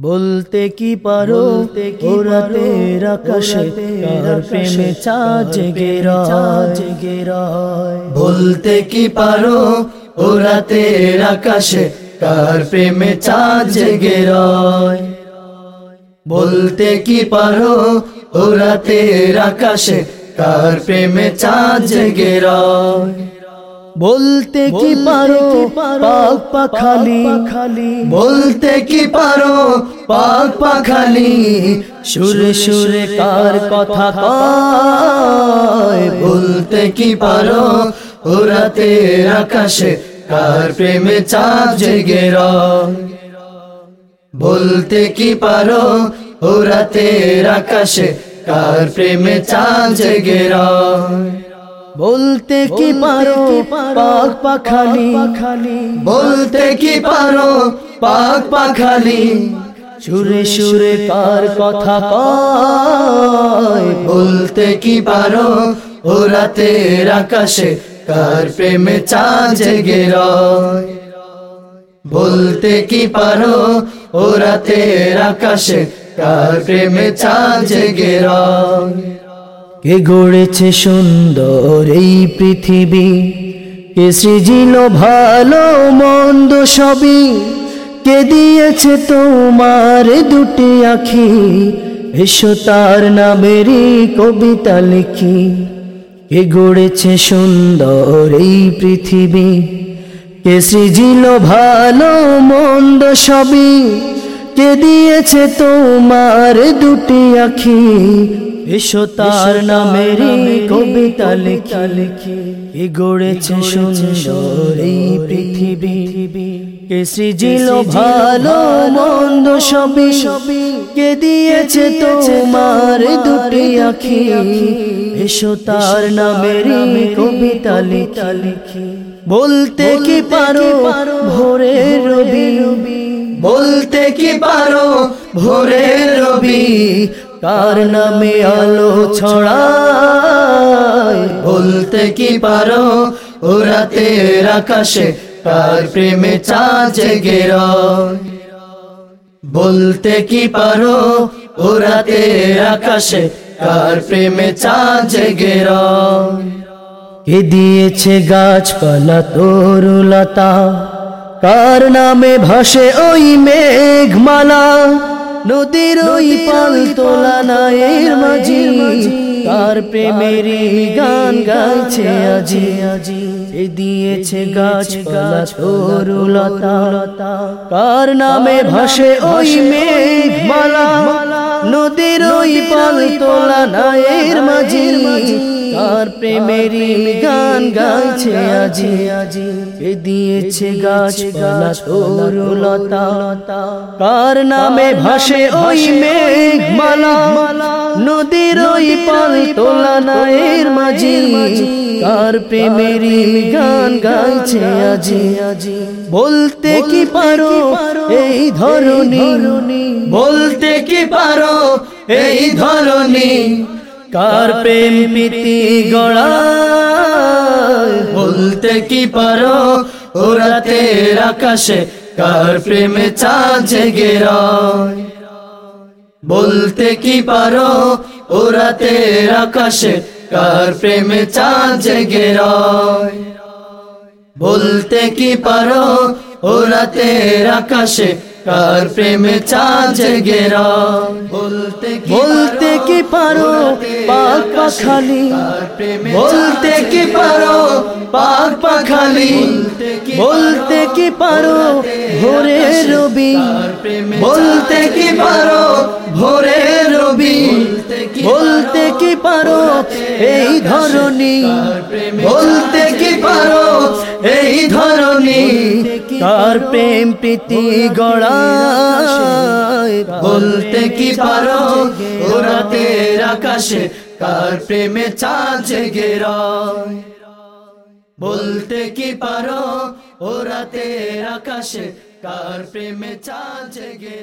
বলতে কি পারো? আকাশে কার প্রেমে চাঁদ জেগে জেগে বলতে কি পারো? ওরাতে আকাশে কার প্রেমে চাঁদ জেগে রয়। বলতে কি পারো? ওরাতে আকাশে কার প্রেমে চাঁদ জেগে রয়। বলতে কি পারো পাক পাখালি? খালি বলতে কি পারো পাক পাখালি? সুরে সুরে কার কথা কয়? বলতে কি পারো ওরাতে আকাশে কার প্রেমে চাঁদ জেগে বলতে কি পারো ওরাতে আকাশে কার প্রেমে চাঁদ জেগে বলতে কি পারো পাক পাখালি? খালি বলতে কি পারো পাক পাখালি? সুরে সুরে কার কথা কয় বলতে কি পারো ও ওরাতে আকাশে কার প্রেমে চাঁদ জেগে রয়? বলতে কি পারো ও ওরাতে আকাশে কার প্রেমে চাঁদ জেগে রয়? কে গড়েছে সুন্দর এই পৃথিবী? কে সৃজিল ভালো মন্দ সবই? কে দিয়েছে তোমার দুটি আখি? এসো তার নামেরই কবিতা লিখি। কে গড়েছে সুন্দর এই পৃথিবী? কে সৃজিল ভালো মন্দ সবই? কে দিয়েছে তোমার দুটি আখি? এসো তার নামের কবিতা লেখা। লিখি। কে গড়েছে সুন্দর এই পৃথিবী। কে সৃজিল ভালো মন্দ সবই। সবই। কে দিয়েছে তোমার দুটি আখি? এসো তার নামের কবিতা লেখা। লিখি। বলতে কি পারো ভোরে রবি। বলতে কি পারো ভোরের রবি? কার নামে আলো ছড়ায়? বলতে কি পারো ওরাতে আকাশে? কার প্রেমে চাঁদ জেগে বলতে কি পারো ওরাতে আকাশে? কার প্রেমে চাঁদ জেগে কে দিয়েছে গাছপালা তরুলতা কার নামে ভাসে ওই মেঘমালা? নদীর ওই পাল তোলা নায়ের মাঝি। তার প্রেমের গান গাইছে আজি। আজি। এ দিয়েছে গাছপালা তরুলতা। কার নামে ভাসে ওই ওই পাল তোলা নায়ের মাঝি কার প্রেমেরই গান গাইছে আজি। আজি এ দিয়েছে গাছ গাছপালা তরুলতা কার নামে ভাসে ওই মেঘমালা। নদীর ওই পাল তোলা নায়ের মাঝি কার প্রেমেরই গান গাইছে আজি। আজি বলতে কি পারো এই ধরনী বলতে কি পারো এই ধরনী কার প্রেম প্রীতি গড়া বলতে কি পারো? ওরাতে আকাশে কার প্রেমে চাঁদ জেগে রয়? বলতে কি পারো? ওরাতে আকাশে কার প্রেমে চাঁদ জেগে রয়? বলতে কি পারো? ওরাতে আকাশে কার প্রেমে চাঁদ কি বলতে কি পারো? পাক পাখালি। বলতে কি পারো? পাক পাখালি। বলতে কি পারো? ভোরে রবি। বলতে কি পারো? ভোরে রবি। বলতে কি পারো? এই ধরনী বলতে কি পারো? এই ধরনী কার প্রেম প্রীতি গড়ায়। বলতে কি পারো? ওরাতে আকাশে কার প্রেমে চাঁদ জেগে বলতে কি পারো? ওরাতে আকাশে কার প্রেমে চাঁদ জেগে